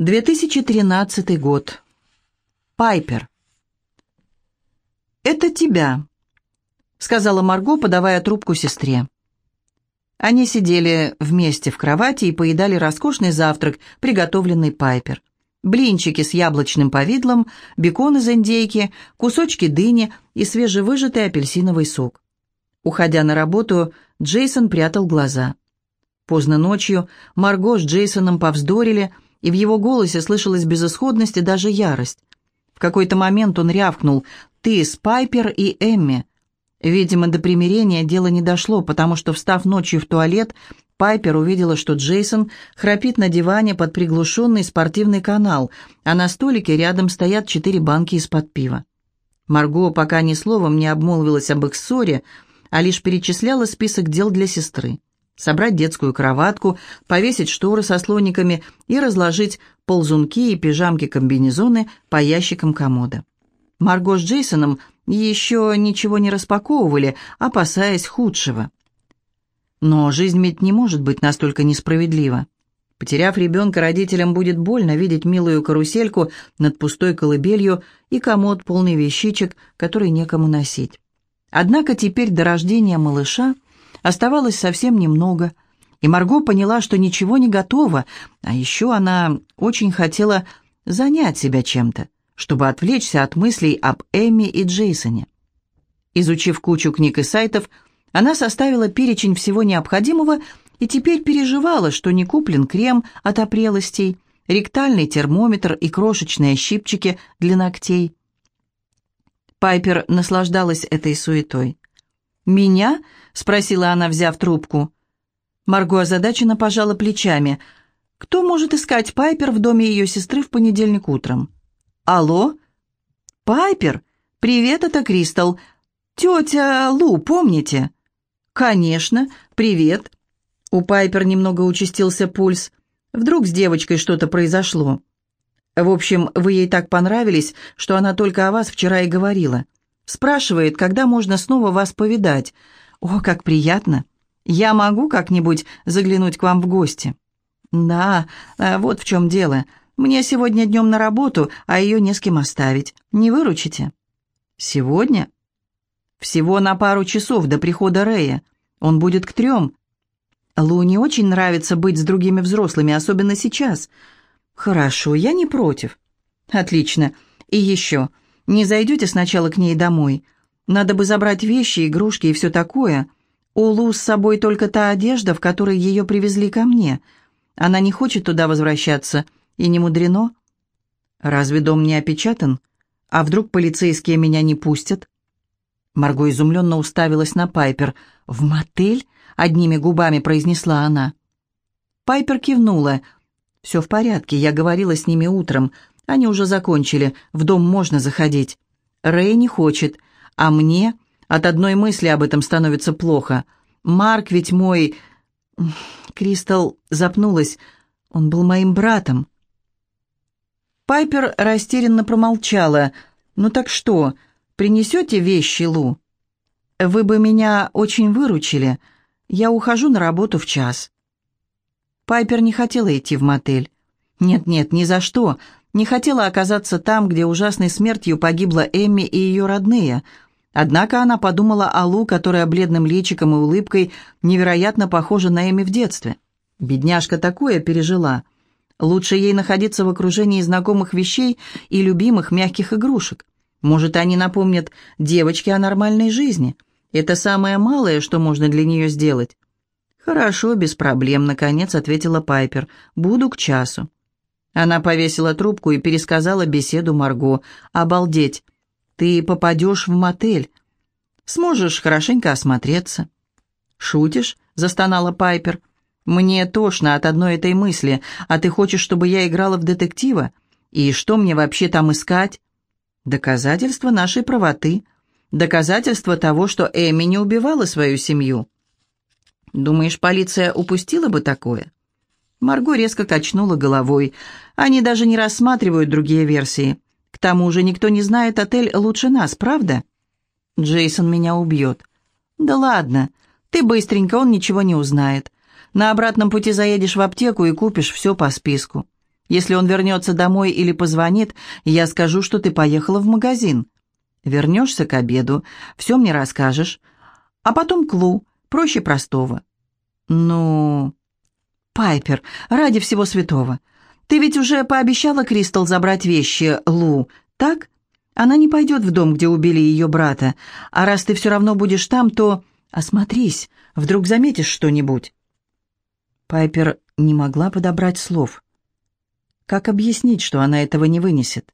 2013 год. Пайпер. «Это тебя», — сказала Марго, подавая трубку сестре. Они сидели вместе в кровати и поедали роскошный завтрак, приготовленный Пайпер. Блинчики с яблочным повидлом, бекон из индейки, кусочки дыни и свежевыжатый апельсиновый сок. Уходя на работу, Джейсон прятал глаза. Поздно ночью Марго с Джейсоном повздорили — и в его голосе слышалась безысходность и даже ярость. В какой-то момент он рявкнул «Ты, Спайпер и Эмми». Видимо, до примирения дело не дошло, потому что, встав ночью в туалет, Пайпер увидела, что Джейсон храпит на диване под приглушенный спортивный канал, а на столике рядом стоят четыре банки из-под пива. Марго пока ни словом не обмолвилась об их ссоре, а лишь перечисляла список дел для сестры собрать детскую кроватку, повесить шторы со слониками и разложить ползунки и пижамки-комбинезоны по ящикам комода. Марго с Джейсоном еще ничего не распаковывали, опасаясь худшего. Но жизнь ведь не может быть настолько несправедлива. Потеряв ребенка, родителям будет больно видеть милую карусельку над пустой колыбелью и комод, полный вещичек, который некому носить. Однако теперь до рождения малыша – Оставалось совсем немного, и Марго поняла, что ничего не готово, а еще она очень хотела занять себя чем-то, чтобы отвлечься от мыслей об Эми и Джейсоне. Изучив кучу книг и сайтов, она составила перечень всего необходимого и теперь переживала, что не куплен крем от опрелостей, ректальный термометр и крошечные щипчики для ногтей. Пайпер наслаждалась этой суетой. «Меня?» — спросила она, взяв трубку. Марго озадаченно пожала плечами. «Кто может искать Пайпер в доме ее сестры в понедельник утром?» «Алло?» «Пайпер? Привет, это Кристал. Тетя Лу, помните?» «Конечно. Привет». У Пайпер немного участился пульс. Вдруг с девочкой что-то произошло. В общем, вы ей так понравились, что она только о вас вчера и говорила. Спрашивает, когда можно снова вас повидать. О, как приятно! Я могу как-нибудь заглянуть к вам в гости? Да, а вот в чем дело. Мне сегодня днем на работу, а ее не с кем оставить. Не выручите? Сегодня? Всего на пару часов до прихода Рэя. Он будет к трем. Лу не очень нравится быть с другими взрослыми, особенно сейчас. Хорошо, я не против. Отлично. И еще. Не зайдете сначала к ней домой? Надо бы забрать вещи, игрушки и все такое. У Лу с собой только та одежда, в которой ее привезли ко мне. Она не хочет туда возвращаться, и не мудрено. Разве дом не опечатан? А вдруг полицейские меня не пустят? Марго изумленно уставилась на Пайпер. «В мотель?» — одними губами произнесла она. Пайпер кивнула. «Все в порядке, я говорила с ними утром. Они уже закончили, в дом можно заходить. Рэй не хочет, а мне от одной мысли об этом становится плохо. Марк ведь мой... Кристал запнулась. Он был моим братом. Пайпер растерянно промолчала. «Ну так что, принесете вещи, Лу?» «Вы бы меня очень выручили. Я ухожу на работу в час». Пайпер не хотела идти в мотель. «Нет-нет, ни за что не хотела оказаться там, где ужасной смертью погибла Эмми и ее родные. Однако она подумала о Лу, которая бледным личиком и улыбкой невероятно похожа на Эмми в детстве. Бедняжка такое пережила. Лучше ей находиться в окружении знакомых вещей и любимых мягких игрушек. Может, они напомнят девочке о нормальной жизни. Это самое малое, что можно для нее сделать. «Хорошо, без проблем», — наконец ответила Пайпер. «Буду к часу». Она повесила трубку и пересказала беседу Марго. «Обалдеть! Ты попадешь в мотель. Сможешь хорошенько осмотреться». «Шутишь?» — застонала Пайпер. «Мне тошно от одной этой мысли. А ты хочешь, чтобы я играла в детектива? И что мне вообще там искать?» «Доказательство нашей правоты. Доказательство того, что Эми не убивала свою семью». «Думаешь, полиция упустила бы такое?» Марго резко качнула головой. Они даже не рассматривают другие версии. К тому же никто не знает отель лучше нас, правда? Джейсон меня убьет. Да ладно, ты быстренько, он ничего не узнает. На обратном пути заедешь в аптеку и купишь все по списку. Если он вернется домой или позвонит, я скажу, что ты поехала в магазин. Вернешься к обеду, все мне расскажешь. А потом Клу, проще простого. Ну, Пайпер, ради всего святого. Ты ведь уже пообещала Кристал забрать вещи Лу, так? Она не пойдет в дом, где убили ее брата. А раз ты все равно будешь там, то... Осмотрись, вдруг заметишь что-нибудь. Пайпер не могла подобрать слов. Как объяснить, что она этого не вынесет?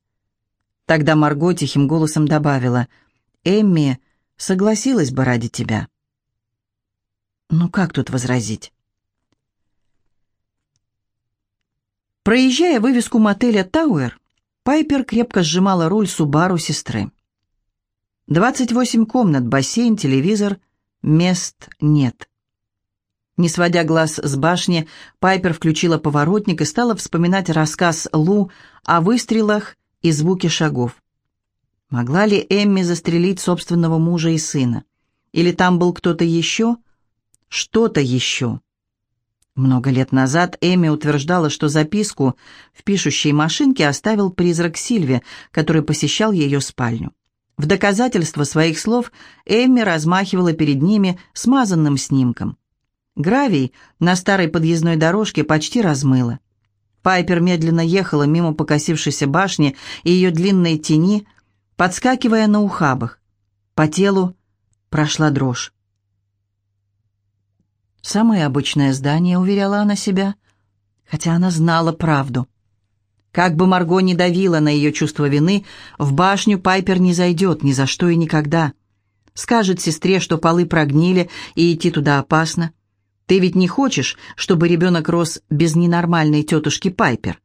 Тогда Марго тихим голосом добавила, «Эмми согласилась бы ради тебя». Ну как тут возразить? Проезжая вывеску мотеля «Тауэр», Пайпер крепко сжимала руль Субару сестры. «Двадцать восемь комнат, бассейн, телевизор, мест нет». Не сводя глаз с башни, Пайпер включила поворотник и стала вспоминать рассказ Лу о выстрелах и звуке шагов. Могла ли Эмми застрелить собственного мужа и сына? Или там был кто-то еще? Что-то еще. Много лет назад Эми утверждала, что записку в пишущей машинке оставил призрак Сильви, который посещал ее спальню. В доказательство своих слов Эми размахивала перед ними смазанным снимком. Гравий на старой подъездной дорожке почти размыло. Пайпер медленно ехала мимо покосившейся башни и ее длинной тени, подскакивая на ухабах. По телу прошла дрожь. «Самое обычное здание», — уверяла она себя, хотя она знала правду. Как бы Марго ни давила на ее чувство вины, в башню Пайпер не зайдет ни за что и никогда. Скажет сестре, что полы прогнили и идти туда опасно. Ты ведь не хочешь, чтобы ребенок рос без ненормальной тетушки Пайпер?»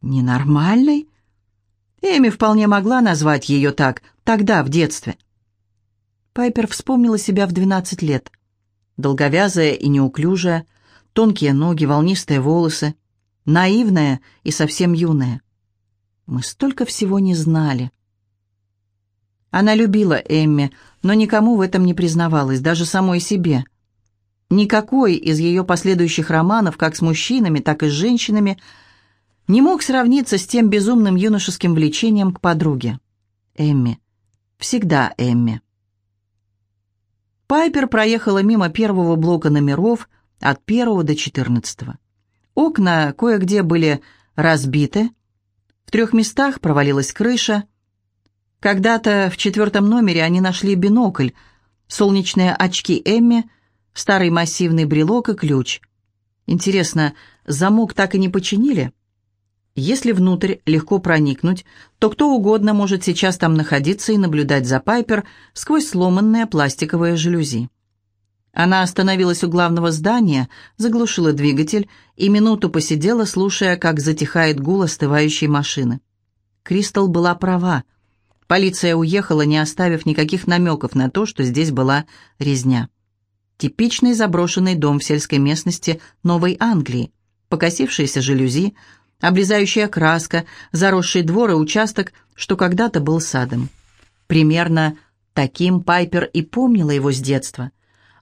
«Ненормальной?» Эми вполне могла назвать ее так, тогда, в детстве. Пайпер вспомнила себя в двенадцать лет. Долговязая и неуклюжая, тонкие ноги, волнистые волосы, наивная и совсем юная. Мы столько всего не знали. Она любила Эмми, но никому в этом не признавалась, даже самой себе – Никакой из ее последующих романов, как с мужчинами, так и с женщинами, не мог сравниться с тем безумным юношеским влечением к подруге. Эмми. Всегда Эмми. Пайпер проехала мимо первого блока номеров от первого до четырнадцатого. Окна кое-где были разбиты, в трех местах провалилась крыша. Когда-то в четвертом номере они нашли бинокль, солнечные очки Эмми – старый массивный брелок и ключ. Интересно, замок так и не починили? Если внутрь легко проникнуть, то кто угодно может сейчас там находиться и наблюдать за Пайпер сквозь сломанные пластиковые жалюзи. Она остановилась у главного здания, заглушила двигатель и минуту посидела, слушая, как затихает гул остывающей машины. Кристал была права. Полиция уехала, не оставив никаких намеков на то, что здесь была резня. Типичный заброшенный дом в сельской местности Новой Англии. Покосившиеся жалюзи, облезающая краска, заросший двор и участок, что когда-то был садом. Примерно таким Пайпер и помнила его с детства.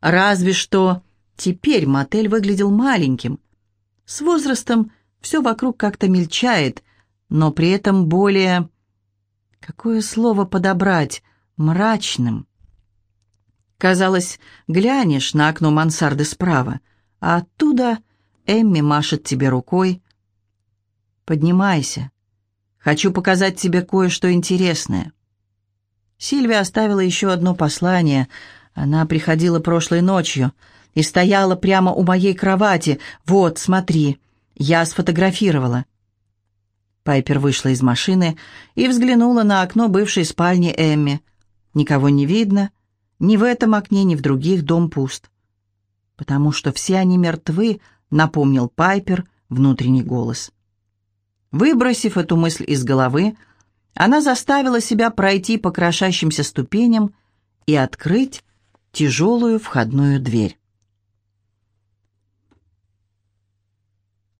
Разве что теперь мотель выглядел маленьким. С возрастом все вокруг как-то мельчает, но при этом более... Какое слово подобрать? Мрачным. Казалось, глянешь на окно мансарды справа, а оттуда Эмми машет тебе рукой. «Поднимайся. Хочу показать тебе кое-что интересное». Сильвия оставила еще одно послание. Она приходила прошлой ночью и стояла прямо у моей кровати. «Вот, смотри, я сфотографировала». Пайпер вышла из машины и взглянула на окно бывшей спальни Эмми. Никого не видно, ни в этом окне, ни в других дом пуст. «Потому что все они мертвы», — напомнил Пайпер внутренний голос. Выбросив эту мысль из головы, она заставила себя пройти по крошащимся ступеням и открыть тяжелую входную дверь.